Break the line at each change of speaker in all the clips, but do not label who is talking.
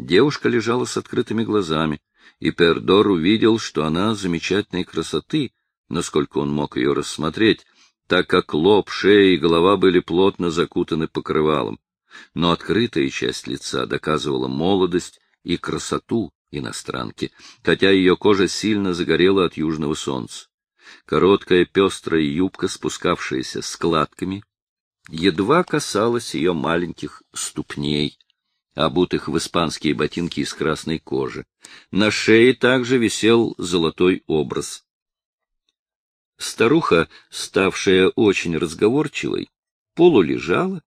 Девушка лежала с открытыми глазами, и Пердор увидел, что она замечательной красоты, насколько он мог ее рассмотреть, так как лоб, шея и голова были плотно закутаны покрывалом. Но открытая часть лица доказывала молодость и красоту иностранки, хотя ее кожа сильно загорела от южного солнца. Короткая пестрая юбка, спускавшаяся складками, едва касалась ее маленьких ступней, обутых в испанские ботинки из красной кожи. На шее также висел золотой образ. Старуха, ставшая очень разговорчивой, полулежала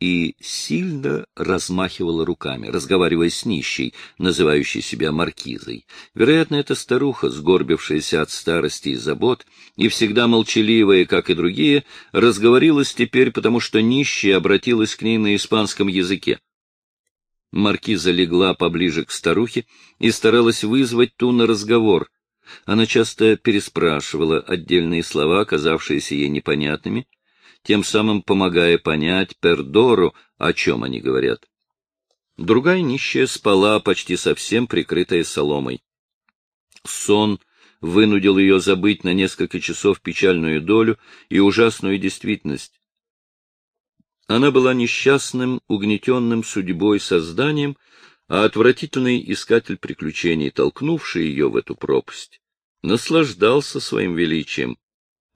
и сильно размахивала руками, разговаривая с нищей, называющей себя маркизой. Вероятно, эта старуха, сгорбившаяся от старости и забот, и всегда молчаливая, как и другие, разговорилась теперь, потому что нищая обратилась к ней на испанском языке. Маркиза легла поближе к старухе и старалась вызвать ту на разговор. Она часто переспрашивала отдельные слова, оказавшиеся ей непонятными, тем самым помогая понять Пердору, о чем они говорят. Другая нищая спала, почти совсем прикрытая соломой. Сон вынудил ее забыть на несколько часов печальную долю и ужасную действительность. Она была несчастным, угнетенным судьбой созданием, а отвратительный искатель приключений, толкнувший ее в эту пропасть, наслаждался своим величием,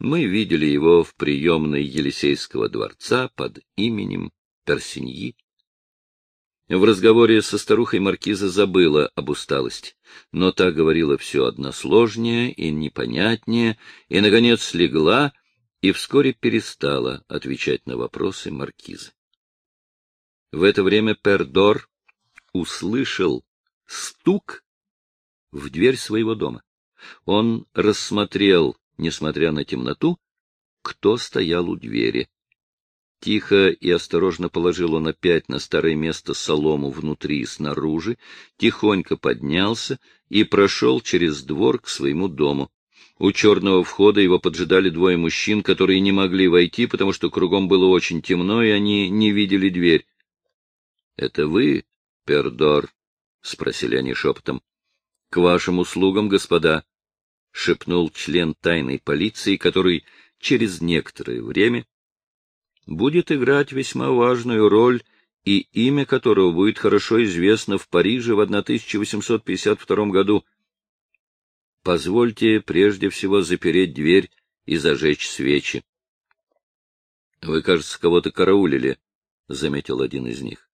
мы видели его в приемной Елисейского дворца под именем Персиньи. В разговоре со старухой маркиза забыла об усталости, но та говорила все односложнее и непонятнее, и, наконец, легла и вскоре перестала отвечать на вопросы маркизы. В это время Пердор услышал стук в дверь своего дома. Он рассмотрел несмотря на темноту, кто стоял у двери. Тихо и осторожно положил он опять на старое место солому внутри и снаружи, тихонько поднялся и прошел через двор к своему дому. У черного входа его поджидали двое мужчин, которые не могли войти, потому что кругом было очень темно, и они не видели дверь. — Это вы, Пердор? — спросили они шепотом. — К вашим услугам, господа, — шепнул член тайной полиции, который через некоторое время будет играть весьма важную роль и имя которого будет хорошо известно в Париже в 1852 году. Позвольте прежде всего запереть дверь и зажечь свечи. — Вы, кажется, кого-то караулили, — заметил один из них.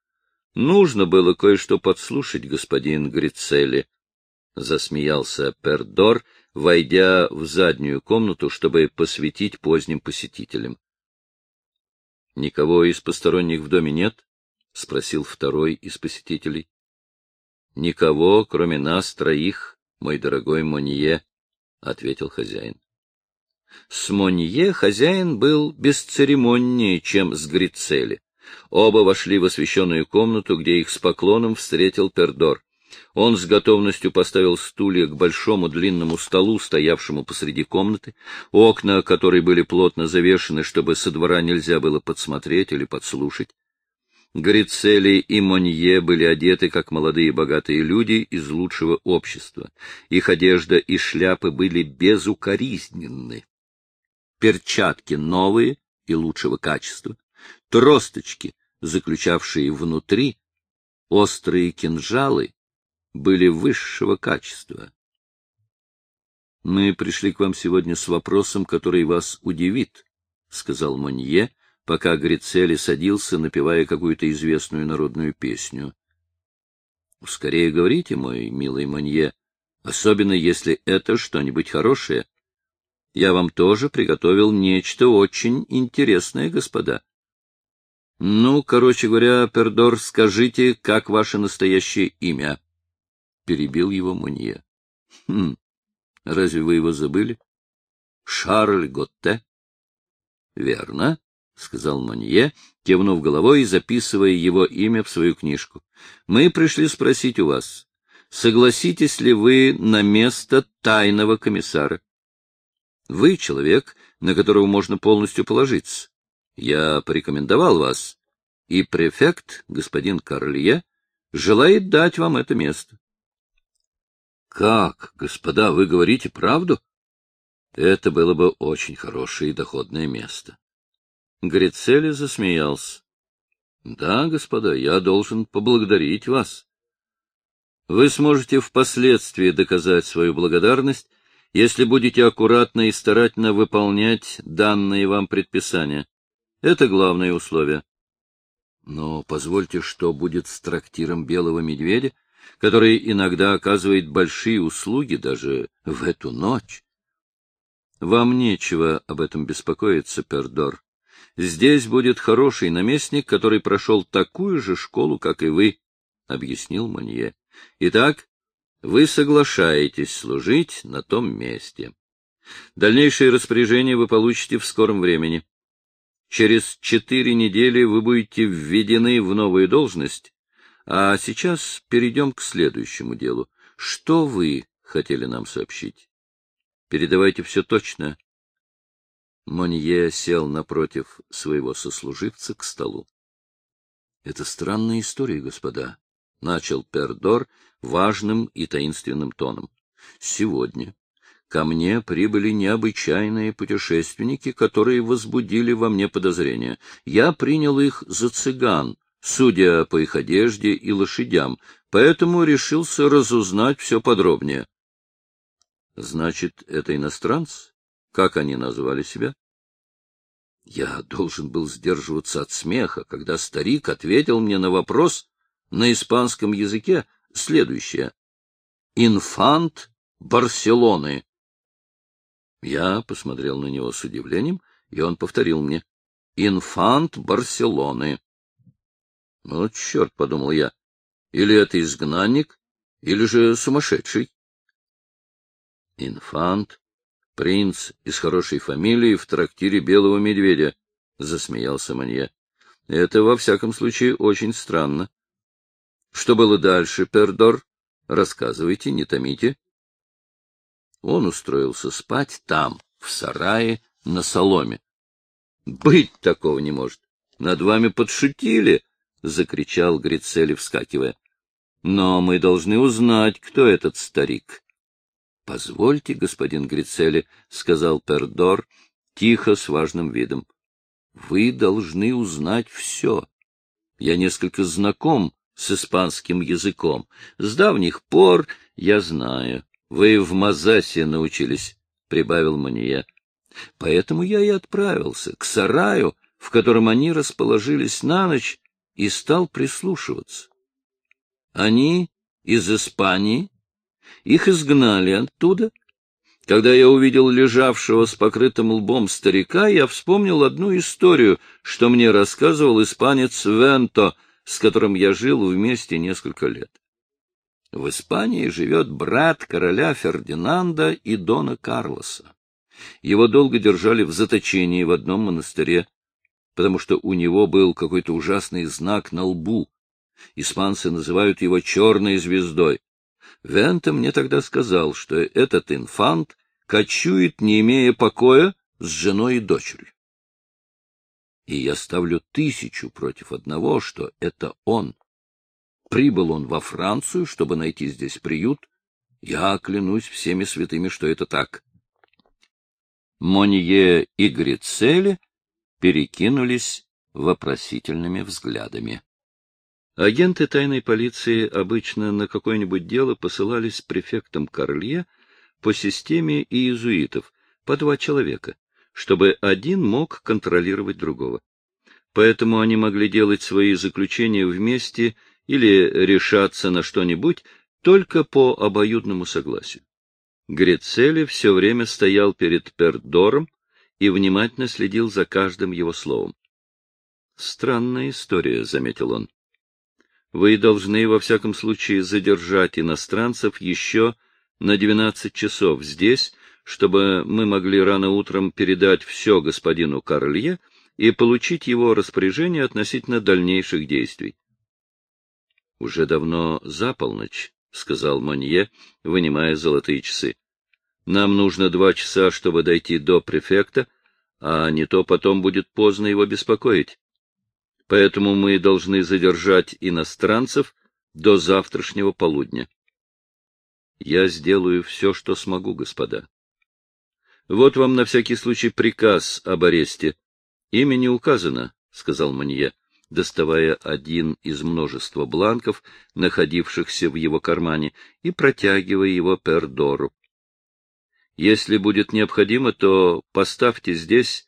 — Нужно было кое-что подслушать, господин Грицелли, — засмеялся Пердор, войдя в заднюю комнату, чтобы посветить поздним посетителям. — Никого из посторонних в доме нет? — спросил второй из посетителей. — Никого, кроме нас троих, мой дорогой Монье, — ответил хозяин. С Монье хозяин был бесцеремоннее, чем с Грицели. Оба вошли в освещенную комнату, где их с поклоном встретил Пердор. Он с готовностью поставил стулья к большому длинному столу, стоявшему посреди комнаты, окна которой были плотно завешены, чтобы со двора нельзя было подсмотреть или подслушать. Грицели и Монье были одеты, как молодые богатые люди из лучшего общества. Их одежда и шляпы были безукоризненны. Перчатки новые и лучшего качества, тросточки, заключавшие внутри, острые кинжалы были высшего качества. Мы пришли к вам сегодня с вопросом, который вас удивит, — сказал Монье, пока Грицели садился, напевая какую-то известную народную песню. — Скорее говорите, мой милый Монье, особенно если это что-нибудь хорошее. Я вам тоже приготовил нечто очень интересное, господа. Ну, короче говоря, Пердор, скажите, как ваше настоящее имя? перебил его Мунье. — Хм, разве вы его забыли? — Шарль Готте. — Верно, — сказал Монье, кивнув головой и записывая его имя в свою книжку. — Мы пришли спросить у вас, согласитесь ли вы на место тайного комиссара? Вы человек, на которого можно полностью положиться. Я порекомендовал вас, и префект, господин Карлье, желает дать вам это место. — Как, господа, вы говорите правду? Это было бы очень хорошее и доходное место. Грицели засмеялся. — Да, господа, я должен поблагодарить вас. Вы сможете впоследствии доказать свою благодарность, если будете аккуратно и старательно выполнять данные вам предписания. Это главное условие. Но позвольте, что будет с трактиром белого медведя, который иногда оказывает большие услуги даже в эту ночь? Вам нечего об этом беспокоиться, Пердор. Здесь будет хороший наместник, который прошел такую же школу, как и вы, — объяснил Манье. Итак, вы соглашаетесь служить на том месте. Дальнейшие распоряжения вы получите в скором времени. Через четыре недели вы будете введены в новую должность, а сейчас перейдем к следующему делу. Что вы хотели нам сообщить? Передавайте все точно. Монье сел напротив своего сослуживца к столу. — Это странная история, господа, — начал Пердор важным и таинственным тоном. — Сегодня ко мне прибыли необычайные путешественники, которые возбудили во мне подозрения. Я принял их за цыган, судя по их одежде и лошадям, поэтому решился разузнать все подробнее. — Значит, это иностранцы? Как они назвали себя? Я должен был сдерживаться от смеха, когда старик ответил мне на вопрос на испанском языке следующее. «Инфант Барселоны». Я посмотрел на него с удивлением, и он повторил мне. «Инфант Барселоны». «Вот черт», — подумал я, — «или это изгнанник, или же сумасшедший». «Инфант, принц из хорошей фамилии в трактире Белого Медведя», — засмеялся Манье. «Это, во всяком случае, очень странно». «Что было дальше, Пердор? Рассказывайте, не томите». Он устроился спать там, в сарае, на соломе. — Быть такого не может. Над вами подшутили, — закричал Грицели, вскакивая. — Но мы должны узнать, кто этот старик. — Позвольте, господин Грицели, — сказал Пердор, тихо, с важным видом. — Вы должны узнать все. Я несколько знаком с испанским языком. С давних пор я знаю. Вы в Мазасе научились, — прибавил Мания. Поэтому я и отправился к сараю, в котором они расположились на ночь, и стал прислушиваться. Они из Испании, их изгнали оттуда. Когда я увидел лежавшего с покрытым лбом старика, я вспомнил одну историю, что мне рассказывал испанец Венто, с которым я жил вместе несколько лет. В Испании живет брат короля Фердинанда и Дона Карлоса. Его долго держали в заточении в одном монастыре, потому что у него был какой-то ужасный знак на лбу. Испанцы называют его «черной звездой». Вента мне тогда сказал, что этот инфант кочует, не имея покоя, с женой и дочерью. И я ставлю тысячу против одного, что это он. Прибыл он во Францию, чтобы найти здесь приют. Я клянусь всеми святыми, что это так. Монье и Грицели перекинулись вопросительными взглядами. Агенты тайной полиции обычно на какое-нибудь дело посылались префектом Карлье по системе иезуитов, по два человека, чтобы один мог контролировать другого. Поэтому они могли делать свои заключения вместе или решаться на что-нибудь только по обоюдному согласию. Грицели все время стоял перед Пердором и внимательно следил за каждым его словом. «Странная история», — заметил он. «Вы должны, во всяком случае, задержать иностранцев еще на двенадцать часов здесь, чтобы мы могли рано утром передать все господину Карлье и получить его распоряжение относительно дальнейших действий. — Уже давно за полночь, — сказал Монье, вынимая золотые часы. — Нам нужно два часа, чтобы дойти до префекта, а не то потом будет поздно его беспокоить. Поэтому мы должны задержать иностранцев до завтрашнего полудня. Я сделаю все, что смогу, господа. Вот вам на всякий случай приказ об аресте. Имя не указано, — сказал Манье, доставая один из множества бланков, находившихся в его кармане, и протягивая его Пердору. Если будет необходимо, то поставьте здесь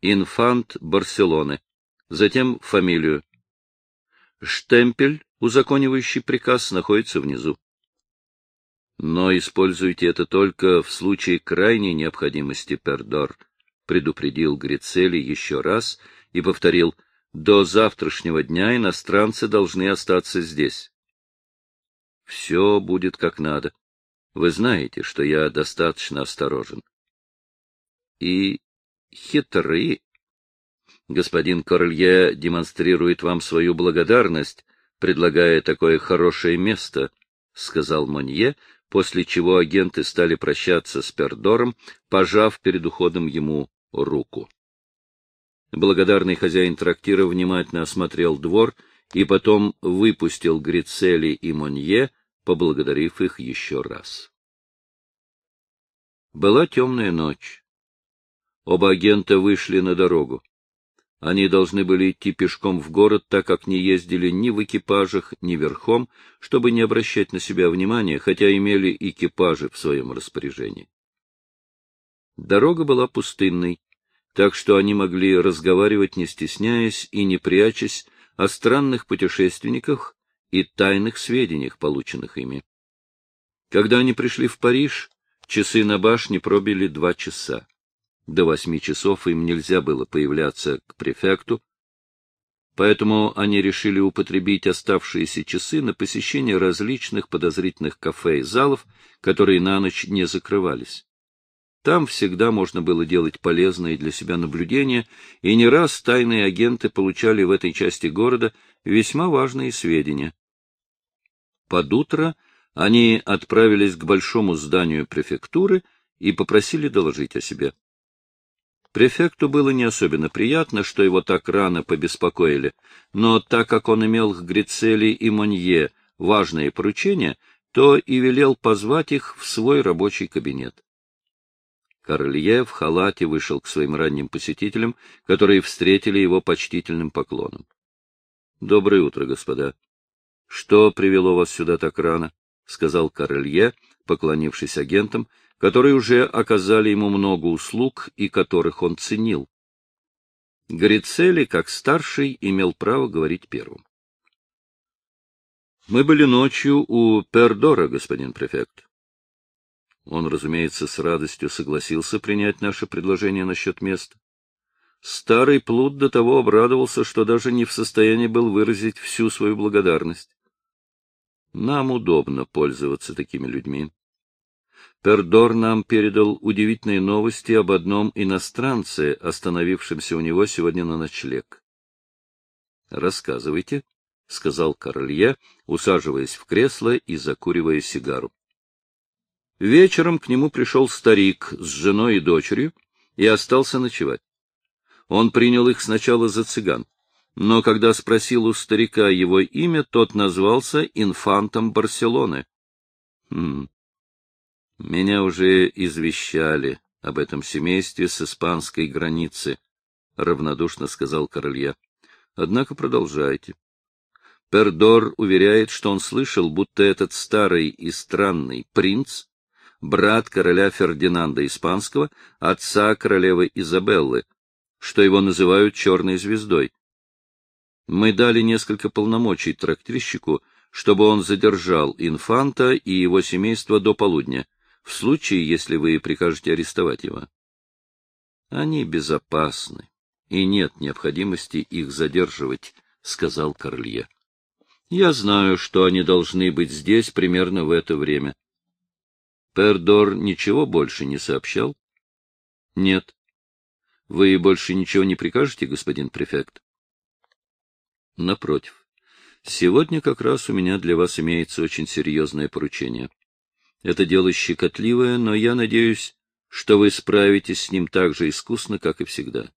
«Инфант Барселоны», затем фамилию. Штемпель, узаконивающий приказ, находится внизу. Но используйте это только в случае крайней необходимости, Пердор, — предупредил Грицели еще раз и повторил, — до завтрашнего дня иностранцы должны остаться здесь. Все будет как надо. Вы знаете, что я достаточно осторожен. И хитры. Господин Королье демонстрирует вам свою благодарность, предлагая такое хорошее место, — сказал Монье, после чего агенты стали прощаться с Пердором, пожав перед уходом ему руку. Благодарный хозяин трактира внимательно осмотрел двор и потом выпустил Грицели и Монье, поблагодарив их еще раз. Была темная ночь. Оба агента вышли на дорогу. Они должны были идти пешком в город, так как не ездили ни в экипажах, ни верхом, чтобы не обращать на себя внимания, хотя имели экипажи в своем распоряжении. Дорога была пустынной, так что они могли разговаривать, не стесняясь и не прячась, о странных путешественниках и тайных сведениях, полученных ими. Когда они пришли в Париж, часы на башне пробили два часа. До восьми часов им нельзя было появляться к префекту, поэтому они решили употребить оставшиеся часы на посещение различных подозрительных кафе и залов, которые на ночь не закрывались. Там всегда можно было делать полезные для себя наблюдения, и не раз тайные агенты получали в этой части города весьма важные сведения. Под утро они отправились к большому зданию префектуры и попросили доложить о себе. Префекту было не особенно приятно, что его так рано побеспокоили, но так как он имел к Грицели и Монье важные поручения, то и велел позвать их в свой рабочий кабинет. Карлье в халате вышел к своим ранним посетителям, которые встретили его почтительным поклоном. — Доброе утро, господа. — Что привело вас сюда так рано? — сказал Карлье, поклонившись агентам, которые уже оказали ему много услуг и которых он ценил. Грицели, как старший, имел право говорить первым. — Мы были ночью у Пердора, господин префект. Он, разумеется, с радостью согласился принять наше предложение насчет места. Старый плут до того обрадовался, что даже не в состоянии был выразить всю свою благодарность. Нам удобно пользоваться такими людьми. Пердор нам передал удивительные новости об одном иностранце, остановившемся у него сегодня на ночлег. — Рассказывайте, — сказал Королье, усаживаясь в кресло и закуривая сигару. Вечером к нему пришел старик с женой и дочерью и остался ночевать. Он принял их сначала за цыган, но когда спросил у старика его имя, тот назвался инфантом Барселоны. Хм, меня уже извещали об этом семействе с испанской границы, — равнодушно сказал королья. Однако продолжайте. Пердор уверяет, что он слышал, будто этот старый и странный принц — брат короля Фердинанда Испанского, отца королевы Изабеллы, что его называют черной звездой. Мы дали несколько полномочий трактирщику, чтобы он задержал инфанта и его семейство до полудня в случае, если вы прикажете арестовать его. Они безопасны, и нет необходимости их задерживать, — сказал Корлье. Я знаю, что они должны быть здесь примерно в это время. Пердор ничего больше не сообщал? Нет. Вы больше ничего не прикажете, господин префект? Напротив. Сегодня как раз у меня для вас имеется очень серьезное поручение. Это дело щекотливое, но я надеюсь, что вы справитесь с ним так же искусно, как и всегда.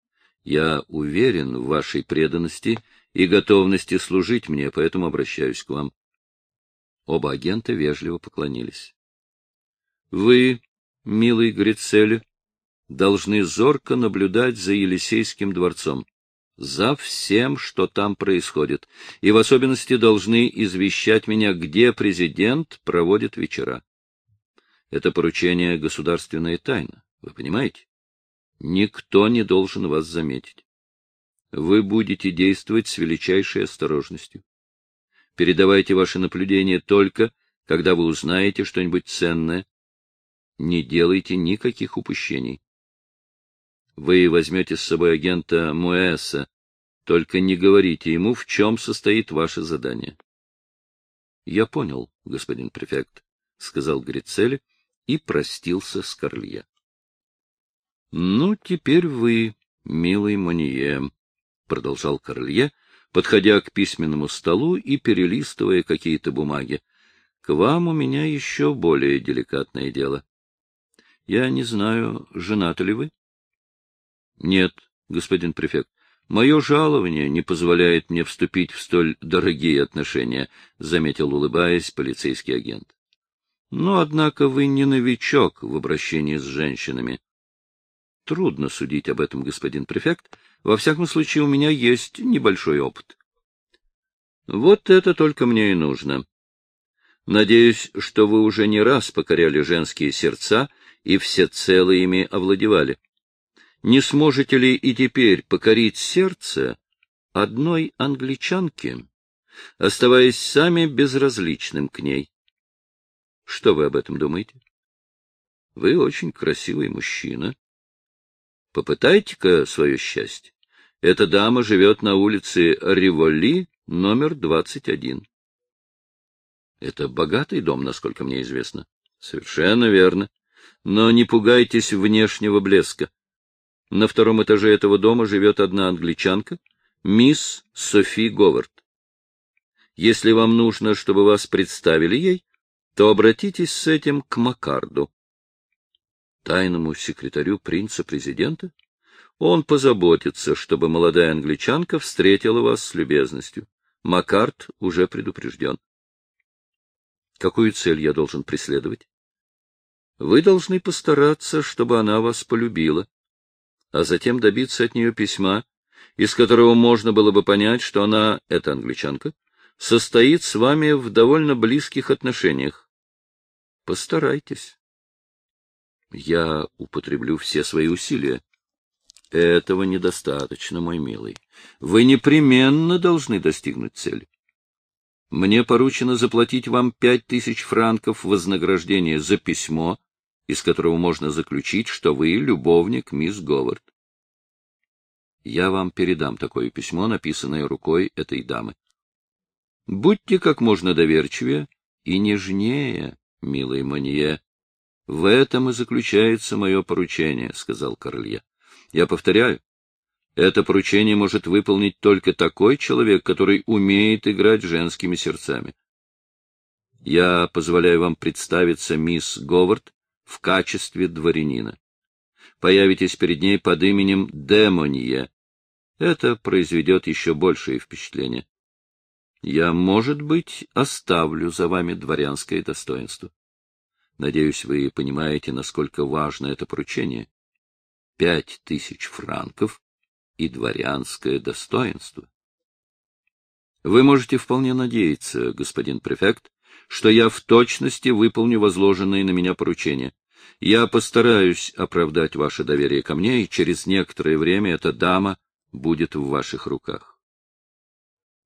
Я уверен в вашей преданности и готовности служить мне, поэтому обращаюсь к вам. Оба агента вежливо поклонились. — Вы, милый Грицель, должны зорко наблюдать за Елисейским дворцом, за всем, что там происходит, и в особенности должны извещать меня, где президент проводит вечера. Это поручение государственная тайна, вы понимаете? Никто не должен вас заметить. Вы будете действовать с величайшей осторожностью. Передавайте ваши наблюдения только, когда вы узнаете что-нибудь ценное. Не делайте никаких упущений. Вы возьмете с собой агента Муэса, только не говорите ему, в чем состоит ваше задание. — Я понял, господин префект, — сказал Грицель и простился с Корлье. — Ну, теперь вы, милый Монье, — продолжал Корлье, подходя к письменному столу и перелистывая какие-то бумаги. — К вам у меня еще более деликатное дело. Я не знаю, женаты ли вы? — Нет, господин префект. Мое жалование не позволяет мне вступить в столь дорогие отношения, — заметил, улыбаясь, полицейский агент. Но, однако, вы не новичок в обращении с женщинами. Трудно судить об этом, господин префект. Во всяком случае, у меня есть небольшой опыт. Вот это только мне и нужно. Надеюсь, что вы уже не раз покоряли женские сердца и всецело ими овладевали. Не сможете ли и теперь покорить сердце одной англичанки, оставаясь сами безразличным к ней? Что вы об этом думаете? Вы очень красивый мужчина. Попытайте-ка свое счастье. Эта дама живет на улице Риволи, номер 21. Это богатый дом, насколько мне известно. Совершенно верно. Но не пугайтесь внешнего блеска. На втором этаже этого дома живет одна англичанка, мисс Софи Говард. Если вам нужно, чтобы вас представили ей, то обратитесь с этим к Макарду. Тайному секретарю принца-президента? Он позаботится, чтобы молодая англичанка встретила вас с любезностью. Макард уже предупрежден. Какую цель я должен преследовать? Вы должны постараться, чтобы она вас полюбила, а затем добиться от нее письма, из которого можно было бы понять, что она, эта англичанка, состоит с вами в довольно близких отношениях. Постарайтесь. Я употреблю все свои усилия. Этого недостаточно, мой милый. Вы непременно должны достигнуть цели. Мне поручено заплатить вам пять тысяч франков вознаграждения за письмо, из которого можно заключить, что вы любовник мисс Говард. Я вам передам такое письмо, написанное рукой этой дамы. Будьте как можно доверчивее и нежнее, милый Монье. В этом и заключается мое поручение, — сказал Корлье. Я повторяю, это поручение может выполнить только такой человек, который умеет играть женскими сердцами. Я позволяю вам представиться мисс Говард в качестве дворянина. Появитесь перед ней под именем Демонье. Это произведет еще большее впечатление я, может быть, оставлю за вами дворянское достоинство. Надеюсь, вы понимаете, насколько важно это поручение. Пять тысяч франков и дворянское достоинство. Вы можете вполне надеяться, господин префект, что я в точности выполню возложенные на меня поручения. Я постараюсь оправдать ваше доверие ко мне, и через некоторое время эта дама будет в ваших руках.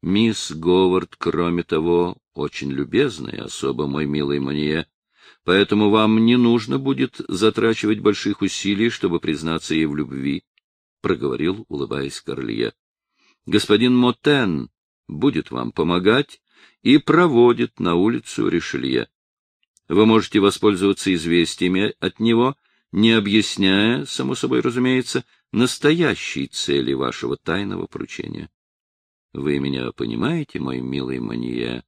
Мисс Говард, кроме того, очень любезная особо, мой милый Монье, поэтому вам не нужно будет затрачивать больших усилий, чтобы признаться ей в любви, — проговорил, улыбаясь Корлье. Господин Мотен будет вам помогать и проводит на улицу Ришелье. Вы можете воспользоваться известиями от него, не объясняя, само собой разумеется, настоящей цели вашего тайного поручения. Вы меня понимаете, мой милый Манье?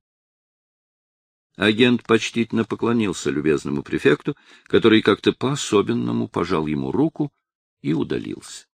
Агент почтительно поклонился любезному префекту, который как-то по-особенному пожал ему руку и удалился.